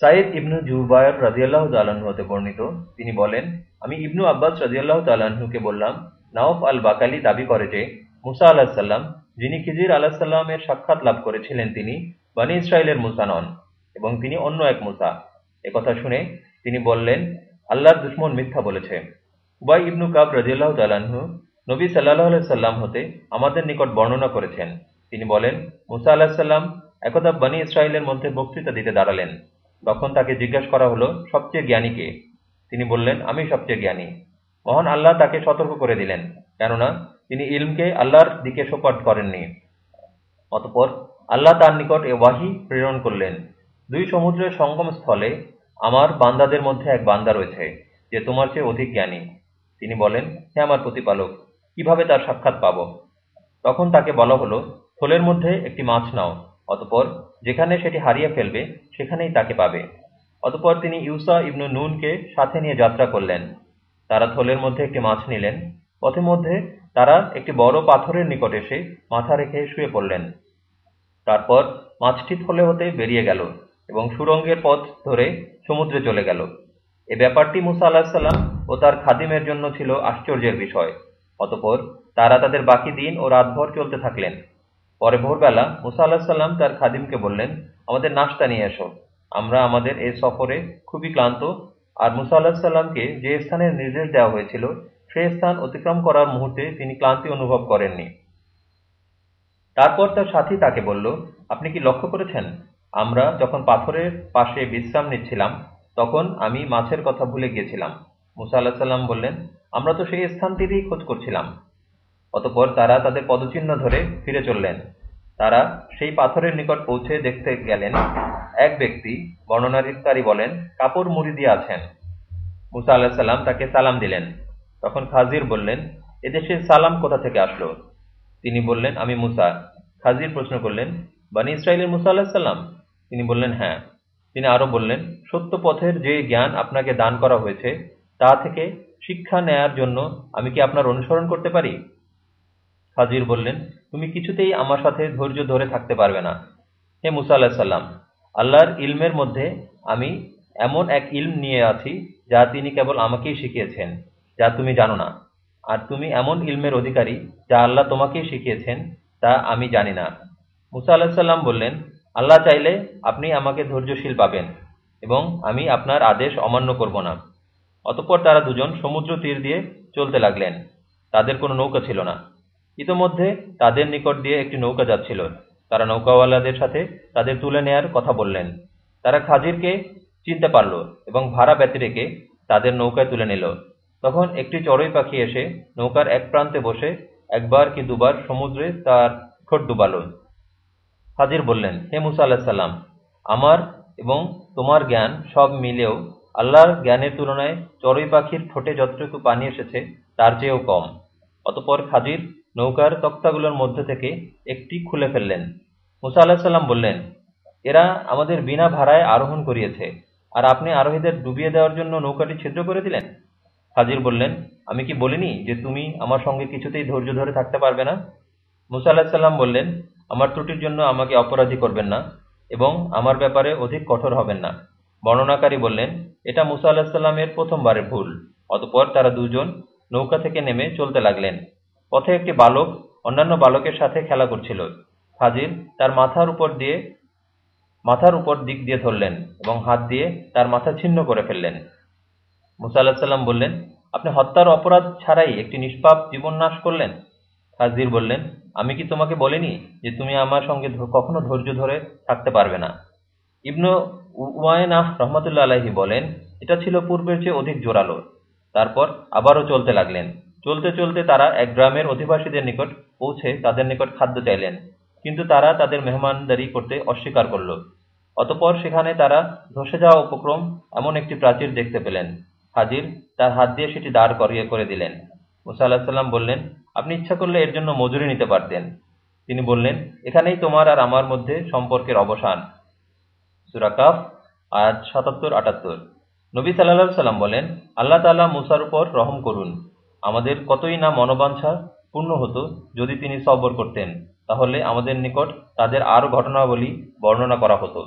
সাইদ ইবনু জুবায়র রাজিয়াল্লাহ তাল্লাহ্ন হতে বর্ণিত। তিনি বলেন, আমি ইবনু আব্বাস রাজিয়াল্লাহ তাল্লাহ্নকে বললাম, নাওফ আল বাকালি দাবি করে যে, মুসা আলাহিসাল্লাম যিনি খিজির আলাহিসাল্লামের সাক্ষাৎ লাভ করেছিলেন, তিনি বানি ইসরায়েলের মুসা নন এবং তিনি অন্য এক মুসা। একথা শুনে তিনি বললেন, আল্লাহর দুশ্মন মিথ্যা বলেছে। উবাই ইবনু কাব রাজিয়াল্লাহ তাল্লাহ্ন নবী সাল্লাহ সাল্লাম হতে আমাদের নিকট বর্ণনা করেছেন। তিনি বলেন, মুসা আলাহিসাল্লাম একদা বানি ইসরায়েলের মধ্যে বক্তৃতা দিতে দাঁড়ালেন। তখন তাকে জিজ্ঞাসা করা হলো, সবচেয়ে জ্ঞানী কে? তিনি বললেন, আমি সবচেয়ে জ্ঞানী। মহান আল্লাহ তাকে সতর্ক করে দিলেন, কেননা তিনি ইলমকে আল্লাহর দিকে সোপাট করেননি। অতপর আল্লাহ তার নিকট এ ওয়াহি প্রেরণ করলেন, দুই সমুদ্রের সঙ্গম স্থলে আমার বান্দাদের মধ্যে এক বান্দা রয়েছে, যে তোমার চেয়ে অধিক জ্ঞানী। তিনি বলেন, হে আমার প্রতিপালক, কীভাবে তার সাক্ষাৎ পাব? তখন তাকে বলা হলো থলের মধ্যে একটি মাছ নাও। অতপর যেখানে সেটি হারিয়ে ফেলবে, সেখানেই তাকে পাবে। অতপর তিনি ইউসা ইবনু নুনকে সাথে নিয়ে যাত্রা করলেন। তারা থলের মধ্যে একটি মাছ নিলেন। পথে মধ্যে তারা একটি বড় পাথরের নিকট এসে মাথা রেখে শুয়ে পড়লেন। তারপর মাছটি থলে হতে বেরিয়ে গেল এবং সুরঙ্গের পথ ধরে সমুদ্রে চলে গেল। এ ব্যাপারটি মুসা আলাহিসাল্লাম ও তার খাদিমের জন্য ছিল আশ্চর্যের বিষয়। অতপর তারা তাদের বাকি দিন ও রাতভর চলতে থাকলেন। পরে ভোরবেলা মুসা আলাহিসাল্লাম তার খাদিমকে বললেন, আমাদের নাস্তা নিয়ে এসো। আমরা আমাদের এই সফরে খুবই ক্লান্ত। আর মুসা আলাহিসাল্লামকে যে স্থানের নির্দেশ দেওয়া হয়েছিল সেই স্থান অতিক্রম করার মুহূর্তে তিনি ক্লান্তি অনুভব করেননি। তারপর তার সাথী তাকে বলল, আপনি কি লক্ষ্য করেছেন? আমরা যখন পাথরের পাশে বিশ্রাম নিচ্ছিলাম, তখন আমি মাছের কথা ভুলে গিয়েছিলাম। মুসা আল্লাহ সাল্লাম বললেন, আমরা তো সেই স্থানটিরই খোঁজ করছিলাম। অতপর তারা তাদের পদচিহ্ন ধরে ফিরে চললেন। তারা সেই পাথরের নিকট পৌঁছে দেখতে গেলেন, এক ব্যক্তি বর্ণনাকারী বলেন, কাপড় মুড়ি দিয়ে আছেন। মুসা আল্লাহ সাল্লাম তাকে সালাম দিলেন। তখন খাজির বললেন এদেশে সালাম কোথা থেকে আসলো? তিনি বললেন, আমি মুসা। খাজির প্রশ্ন করলেন, বানি ইসরায়েলের মুসা আল্লাহ সাল্লাম তিনি বললেন হ্যাঁ। তিনি আরও বললেন, সত্য পথের যে জ্ঞান আপনাকে দান করা হয়েছে, তা থেকে শিক্ষা নেয়ার জন্য আমি কি আপনার অনুসরণ করতে পারি? খাজির বললেন, তুমি কিছুতেই আমার সাথে ধৈর্য ধরে থাকতে পারবে না। হে মুসা আল্লাহ সাল্লাম আল্লাহর ইলমের মধ্যে আমি এমন এক ইলম নিয়ে আছি যা তিনি কেবল আমাকেই শিখিয়েছেন, যা তুমি জানো না। আর তুমি এমন ইলমের অধিকারী যা আল্লাহ তোমাকেই শিখিয়েছেন, তা আমি জানি না। মুসা আল্লাহ সাল্লাম বললেন, আল্লাহ চাইলে আপনি আমাকে ধৈর্যশীল পাবেন এবং আমি আপনার আদেশ অমান্য করব না। অতঃপর তারা দুজন সমুদ্র তীর দিয়ে চলতে লাগলেন। তাদের কোনো নৌকা ছিল না। ইতোমধ্যে তাদের নিকট দিয়ে একটি নৌকা যাচ্ছিল। তারা নৌকাওয়ালাদের সাথে তাদের তুলে নেয়ার কথা বললেন। তারা খাজিরকে চিনতে পারল এবং ভাড়া ব্যতি রেখে তাদের নৌকায় তুলে নিল। তখন একটি চড়ুই পাখি এসে নৌকার এক প্রান্তে বসে একবার কি দুবার সমুদ্রে তার ঠোঁট ডুবাল। হাজির বললেন, হে মুসা আল্লাহ আমার এবং তোমার জ্ঞান সব মিলেও আল্লাহর জ্ঞানের তুলনায় চড়ুই পাখির ঠোঁটে যতটুকু পানি এসেছে তার চেয়েও কম। অতপর খাজির নৌকার তক্তাগুলোর মধ্যে থেকে একটি খুলে ফেললেন। মুসা আল্লাহ বললেন, এরা আমাদের বিনা ভাড়ায় আরোহণ করিয়েছে, আর আপনি আরোহীদের ডুবিয়ে দেওয়ার জন্য নৌকাটি ছিদ্র করে দিলেন? হাজির বললেন, আমি কি বলিনি যে তুমি আমার সঙ্গে কিছুতেই ধৈর্য ধরে থাকতে পারবে না? মুসা আল্লাহ সাল্লাম বললেন, আমার ত্রুটির জন্য আমাকে অপরাধী করবেন না এবং আমার ব্যাপারে অধিক কঠোর হবেন না। বর্ণনাকারী বললেন, এটা মুসা আল্লাহ সাল্লামের প্রথমবারের ভুল, অতপর তারা দুজন নৌকা থেকে নেমে চলতে লাগলেন। পথে একটি বালক অন্যান্য বালকের সাথে খেলা করছিল। হাজির তার মাথার উপর দিয়ে, মাথার উপর দিক দিয়ে ধরলেন এবং হাত দিয়ে তার মাথা ছিন্ন করে ফেললেন। মুসা আল্লাহ বললেন, আপনি হত্যার অপরাধ ছাড়াই একটি নিষ্পাপ জীবন নাশ করলেন? হাজির বললেন, আমি কি তোমাকে বলিনি যে তুমি আমার সঙ্গে কখনো ধৈর্য ধরে থাকতে পারবে না? ইবনু উমায়নাহ রহমতুল্লা আলাহি বলেন, এটা ছিল পূর্বের চেয়ে অধিক জোরালো। তারপর আবারও চলতে লাগলেন। চলতে চলতে তারা এক গ্রামের অধিবাসীদের নিকট পৌঁছে তাদের নিকট খাদ্য চাইলেন। কিন্তু তারা তাদের মেহমানদারি করতে অস্বীকার করল। অতপর সেখানে তারা ধসে যাওয়া উপক্রম এমন একটি প্রাচীর দেখতে পেলেন। হাজির তার হাত দিয়ে সেটি দাঁড় করিয়ে করে দিলেন। মুসা আল্লাহ সাল্লাম বললেন, আপনি ইচ্ছা করলে এর জন্য মজুরি নিতে পারতেন। তিনি বললেন, এখানেই তোমার আর আমার মধ্যে সম্পর্কের অবসান। সুরাকাফ আজ সাতাত্তর আটাত্তর। নবী সাল্লাহ সাল্লাম বলেন, আল্লাহ তাল্লাহ মুসার উপর রহম করুন। আমাদের কতই না মনোবাঞ্ছা পূর্ণ হতো যদি তিনি সবর করতেন, তাহলে আমাদের নিকট তাদের আরও ঘটনাবলী বর্ণনা করা হতো।